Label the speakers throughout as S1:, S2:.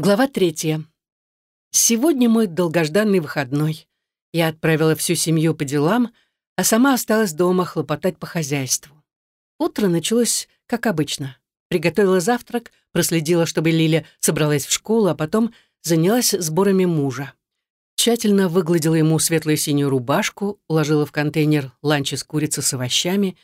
S1: Глава третья. Сегодня мой долгожданный выходной. Я отправила всю семью по делам, а сама осталась дома хлопотать по хозяйству. Утро началось, как обычно. Приготовила завтрак, проследила, чтобы Лиля собралась в школу, а потом занялась сборами мужа. Тщательно выгладила ему светлую синюю рубашку, уложила в контейнер ланч из курицы с овощами.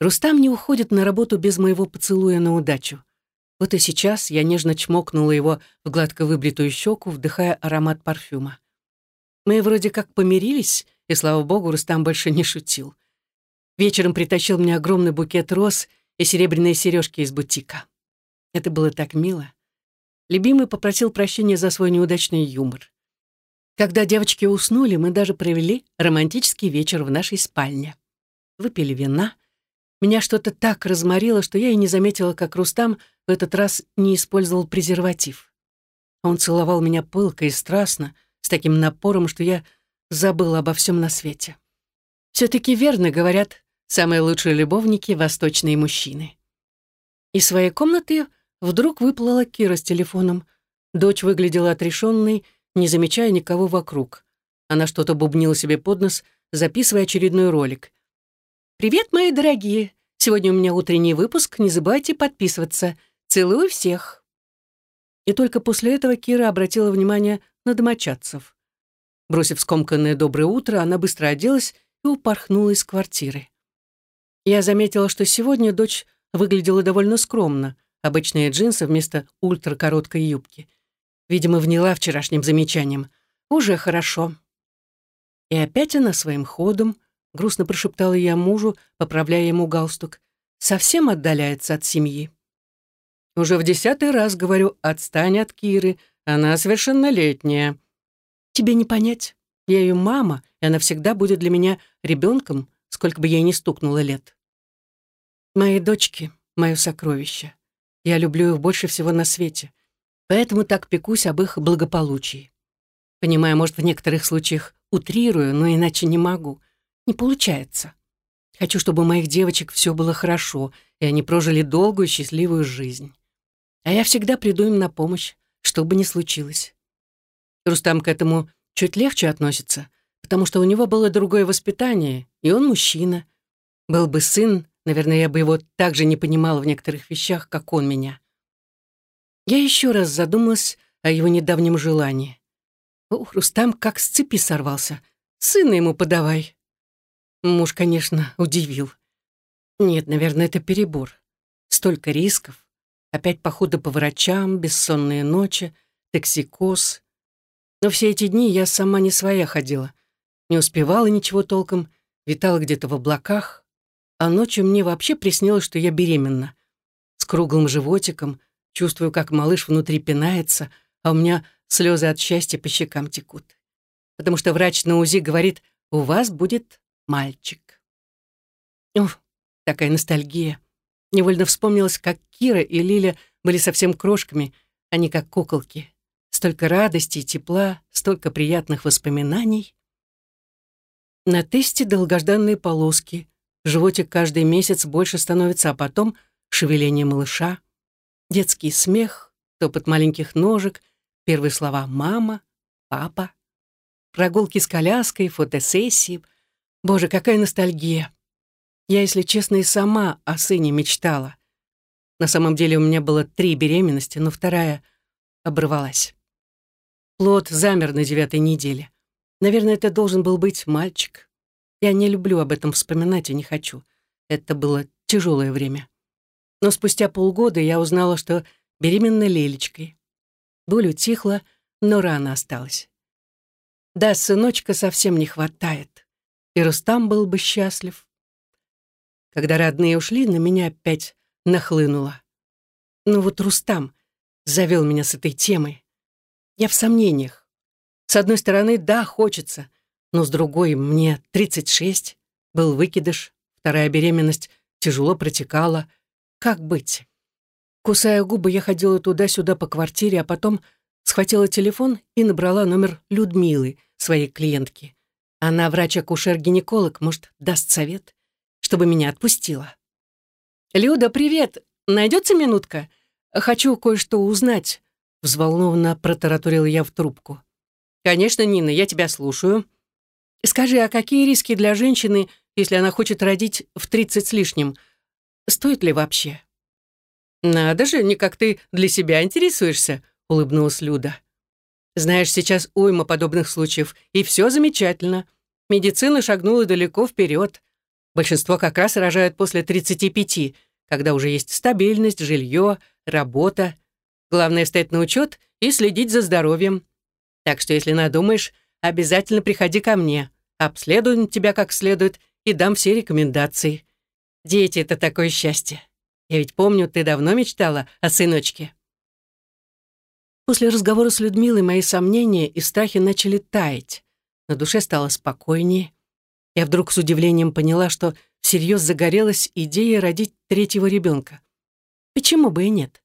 S1: Рустам не уходит на работу без моего поцелуя на удачу. Вот и сейчас я нежно чмокнула его в гладко выбритую щеку, вдыхая аромат парфюма. Мы вроде как помирились, и, слава богу, Рустам больше не шутил. Вечером притащил мне огромный букет роз и серебряные сережки из бутика. Это было так мило. Любимый попросил прощения за свой неудачный юмор. Когда девочки уснули, мы даже провели романтический вечер в нашей спальне. Выпили вина. Меня что-то так разморило, что я и не заметила, как Рустам в этот раз не использовал презерватив. Он целовал меня пылко и страстно, с таким напором, что я забыла обо всем на свете. Все-таки верно говорят, самые лучшие любовники — восточные мужчины. Из своей комнаты вдруг выплыла Кира с телефоном. Дочь выглядела отрешенной, не замечая никого вокруг. Она что-то бубнила себе под нос, записывая очередной ролик. «Привет, мои дорогие! Сегодня у меня утренний выпуск, не забывайте подписываться. Целую всех!» И только после этого Кира обратила внимание на домочадцев. Бросив скомканное «доброе утро», она быстро оделась и упорхнула из квартиры. Я заметила, что сегодня дочь выглядела довольно скромно, обычные джинсы вместо ультракороткой юбки. Видимо, вняла вчерашним замечанием. Уже хорошо. И опять она своим ходом, грустно прошептала я мужу, поправляя ему галстук, совсем отдаляется от семьи. Уже в десятый раз говорю, отстань от Киры, она совершеннолетняя. Тебе не понять. Я ее мама, и она всегда будет для меня ребенком, сколько бы ей ни стукнуло лет. Мои дочки — мое сокровище. Я люблю их больше всего на свете, поэтому так пекусь об их благополучии. Понимаю, может, в некоторых случаях утрирую, но иначе не могу. Не получается. Хочу, чтобы у моих девочек все было хорошо, и они прожили долгую счастливую жизнь. А я всегда приду им на помощь, что бы ни случилось. Рустам к этому чуть легче относится, потому что у него было другое воспитание, и он мужчина. Был бы сын, наверное, я бы его так же не понимала в некоторых вещах, как он меня. Я еще раз задумалась о его недавнем желании. Ух, Рустам как с цепи сорвался. Сына ему подавай. Муж, конечно, удивил. Нет, наверное, это перебор. Столько рисков. Опять походы по врачам, бессонные ночи, токсикоз. Но все эти дни я сама не своя ходила. Не успевала ничего толком, витала где-то в облаках. А ночью мне вообще приснилось, что я беременна. С круглым животиком, чувствую, как малыш внутри пинается, а у меня слезы от счастья по щекам текут. Потому что врач на УЗИ говорит, у вас будет мальчик. Уф, такая ностальгия. Невольно вспомнилось, как Кира и Лиля были совсем крошками, а не как куколки. Столько радости и тепла, столько приятных воспоминаний. На тесте долгожданные полоски. Животик каждый месяц больше становится, а потом шевеление малыша, детский смех, топот маленьких ножек, первые слова «мама», «папа», прогулки с коляской, фотосессии. Боже, какая ностальгия! Я, если честно, и сама о сыне мечтала. На самом деле у меня было три беременности, но вторая оборвалась. Плод замер на девятой неделе. Наверное, это должен был быть мальчик. Я не люблю об этом вспоминать и не хочу. Это было тяжелое время. Но спустя полгода я узнала, что беременна Лелечкой. Боль утихла, но рана осталась. Да, сыночка совсем не хватает. И Рустам был бы счастлив. Когда родные ушли, на меня опять нахлынуло. Ну вот Рустам завел меня с этой темой. Я в сомнениях. С одной стороны, да, хочется, но с другой, мне 36, был выкидыш, вторая беременность тяжело протекала. Как быть? Кусая губы, я ходила туда-сюда по квартире, а потом схватила телефон и набрала номер Людмилы, своей клиентки. Она врач-акушер-гинеколог, может, даст совет? Чтобы меня отпустила. «Люда, привет! Найдется минутка? Хочу кое-что узнать. взволнованно протараторила я в трубку. «Конечно, Нина, я тебя слушаю. Скажи, а какие риски для женщины, если она хочет родить в тридцать с лишним? Стоит ли вообще?» «Надо же, не как ты для себя интересуешься», — улыбнулась Люда. «Знаешь, сейчас уйма подобных случаев, и все замечательно. Медицина шагнула далеко вперед. Большинство как раз рожают после 35, когда уже есть стабильность, жилье, работа. Главное встать на учет и следить за здоровьем. Так что, если надумаешь, обязательно приходи ко мне. Обследую тебя как следует и дам все рекомендации. Дети — это такое счастье. Я ведь помню, ты давно мечтала о сыночке. После разговора с Людмилой мои сомнения и страхи начали таять. На душе стало спокойнее. Я вдруг с удивлением поняла, что всерьез загорелась идея родить третьего ребенка. Почему бы и нет?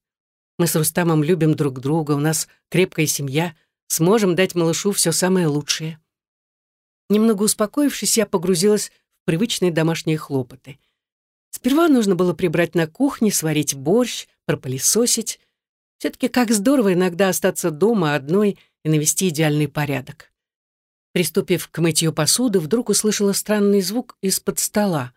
S1: Мы с Рустамом любим друг друга, у нас крепкая семья, сможем дать малышу все самое лучшее. Немного успокоившись, я погрузилась в привычные домашние хлопоты. Сперва нужно было прибрать на кухне, сварить борщ, пропылесосить. Все-таки как здорово иногда остаться дома одной и навести идеальный порядок. Приступив к мытью посуды, вдруг услышала странный звук из-под стола.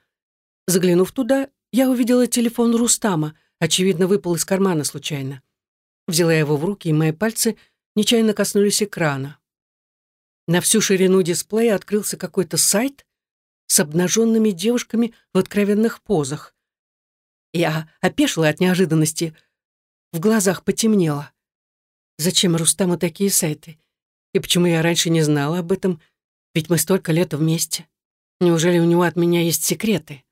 S1: Заглянув туда, я увидела телефон Рустама, очевидно, выпал из кармана случайно. Взяла его в руки, и мои пальцы нечаянно коснулись экрана. На всю ширину дисплея открылся какой-то сайт с обнаженными девушками в откровенных позах. Я опешила от неожиданности. В глазах потемнело. Зачем Рустаму такие сайты? И почему я раньше не знала об этом? Ведь мы столько лет вместе. Неужели у него от меня есть секреты?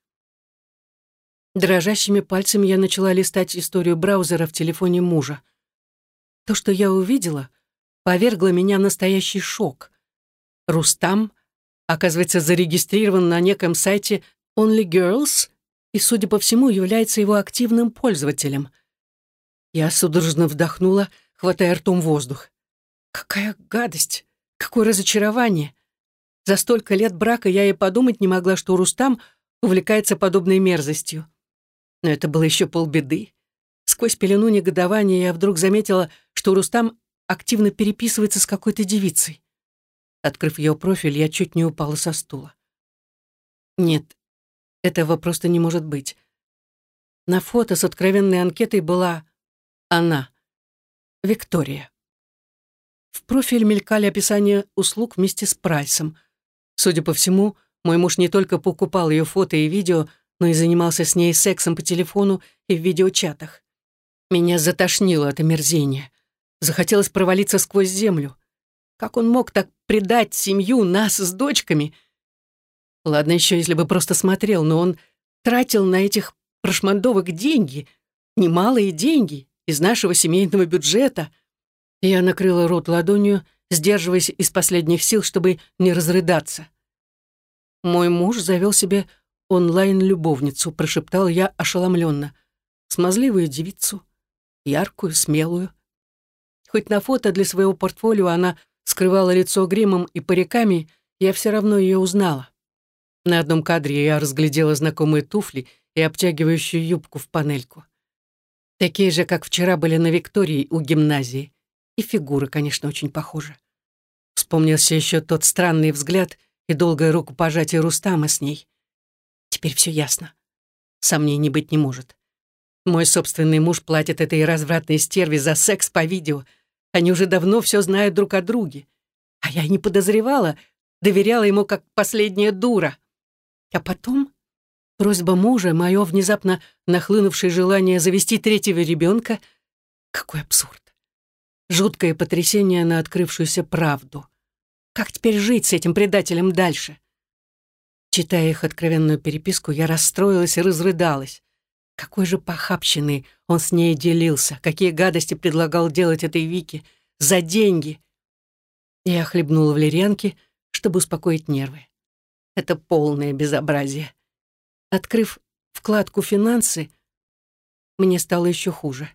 S1: Дрожащими пальцами я начала листать историю браузера в телефоне мужа. То, что я увидела, повергло меня в настоящий шок. Рустам, оказывается, зарегистрирован на неком сайте Only Girls и, судя по всему, является его активным пользователем. Я судорожно вдохнула, хватая ртом воздух. Какая гадость! Какое разочарование! За столько лет брака я и подумать не могла, что Рустам увлекается подобной мерзостью. Но это было еще полбеды. Сквозь пелену негодования я вдруг заметила, что Рустам активно переписывается с какой-то девицей. Открыв ее профиль, я чуть не упала со стула. Нет, этого просто не может быть. На фото с откровенной анкетой была она, Виктория. В профиль мелькали описания услуг вместе с прайсом. Судя по всему, мой муж не только покупал ее фото и видео, но и занимался с ней сексом по телефону и в видеочатах. Меня затошнило от омерзения. Захотелось провалиться сквозь землю. Как он мог так предать семью, нас с дочками? Ладно еще, если бы просто смотрел, но он тратил на этих прошмандовок деньги, немалые деньги, из нашего семейного бюджета. Я накрыла рот ладонью, сдерживаясь из последних сил, чтобы не разрыдаться. Мой муж завел себе онлайн-любовницу, прошептал я ошеломленно. Смазливую девицу, яркую, смелую. Хоть на фото для своего портфолио она скрывала лицо гримом и париками, я все равно ее узнала. На одном кадре я разглядела знакомые туфли и обтягивающую юбку в панельку. Такие же, как вчера были на Виктории у гимназии. И фигура, конечно, очень похожа. Вспомнился еще тот странный взгляд и долгое рукопожатие Рустама с ней. Теперь все ясно. Сомнений быть не может. Мой собственный муж платит этой развратной стерве за секс по видео. Они уже давно все знают друг о друге. А я не подозревала, доверяла ему как последняя дура. А потом просьба мужа, мое внезапно нахлынувшее желание завести третьего ребенка. Какой абсурд. Жуткое потрясение на открывшуюся правду. Как теперь жить с этим предателем дальше? Читая их откровенную переписку, я расстроилась и разрыдалась. Какой же похабщиной он с ней делился, какие гадости предлагал делать этой Вике за деньги. Я хлебнула в лирянке, чтобы успокоить нервы. Это полное безобразие. Открыв вкладку «Финансы», мне стало еще хуже.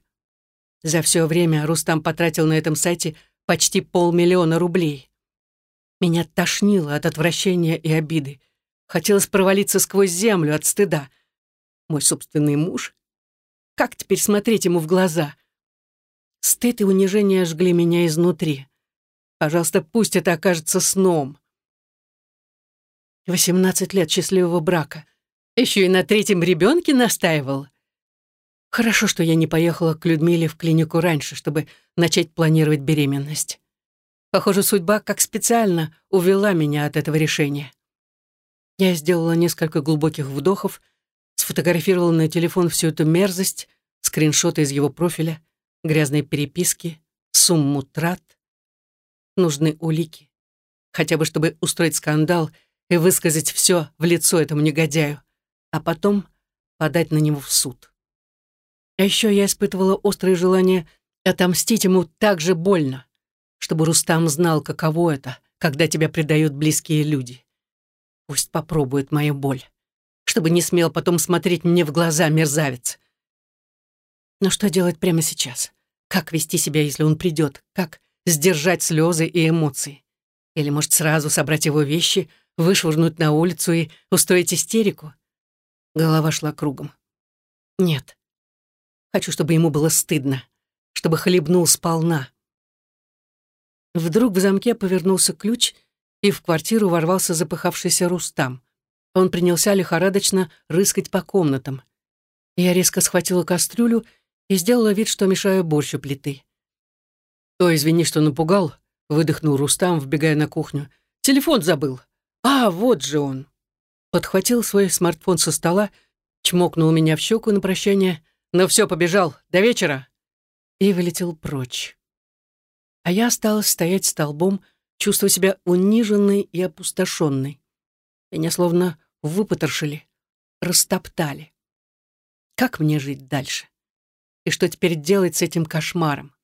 S1: За все время Рустам потратил на этом сайте почти полмиллиона рублей. Меня тошнило от отвращения и обиды. Хотелось провалиться сквозь землю от стыда. Мой собственный муж? Как теперь смотреть ему в глаза? Стыд и унижение жгли меня изнутри. Пожалуйста, пусть это окажется сном. Восемнадцать лет счастливого брака. Еще и на третьем ребенке настаивал. Хорошо, что я не поехала к Людмиле в клинику раньше, чтобы начать планировать беременность. Похоже, судьба как специально увела меня от этого решения. Я сделала несколько глубоких вдохов, сфотографировала на телефон всю эту мерзость, скриншоты из его профиля, грязные переписки, сумму трат. Нужны улики. Хотя бы, чтобы устроить скандал и высказать все в лицо этому негодяю, а потом подать на него в суд. А еще я испытывала острое желание отомстить ему так же больно, чтобы Рустам знал, каково это, когда тебя предают близкие люди. Пусть попробует мою боль, чтобы не смел потом смотреть мне в глаза, мерзавец. Но что делать прямо сейчас? Как вести себя, если он придет? Как сдержать слезы и эмоции? Или, может, сразу собрать его вещи, вышвырнуть на улицу и устроить истерику? Голова шла кругом. Нет. Хочу, чтобы ему было стыдно, чтобы хлебнул сполна. Вдруг в замке повернулся ключ, и в квартиру ворвался запыхавшийся Рустам. Он принялся лихорадочно рыскать по комнатам. Я резко схватила кастрюлю и сделала вид, что мешаю борщ у плиты. «Ой, извини, что напугал», — выдохнул Рустам, вбегая на кухню. «Телефон забыл. А, вот же он». Подхватил свой смартфон со стола, чмокнул меня в щеку на прощание. «Ну все, побежал. До вечера!» И вылетел прочь. А я осталась стоять столбом, чувствуя себя униженной и опустошенной. Меня словно выпотрошили, растоптали. Как мне жить дальше? И что теперь делать с этим кошмаром?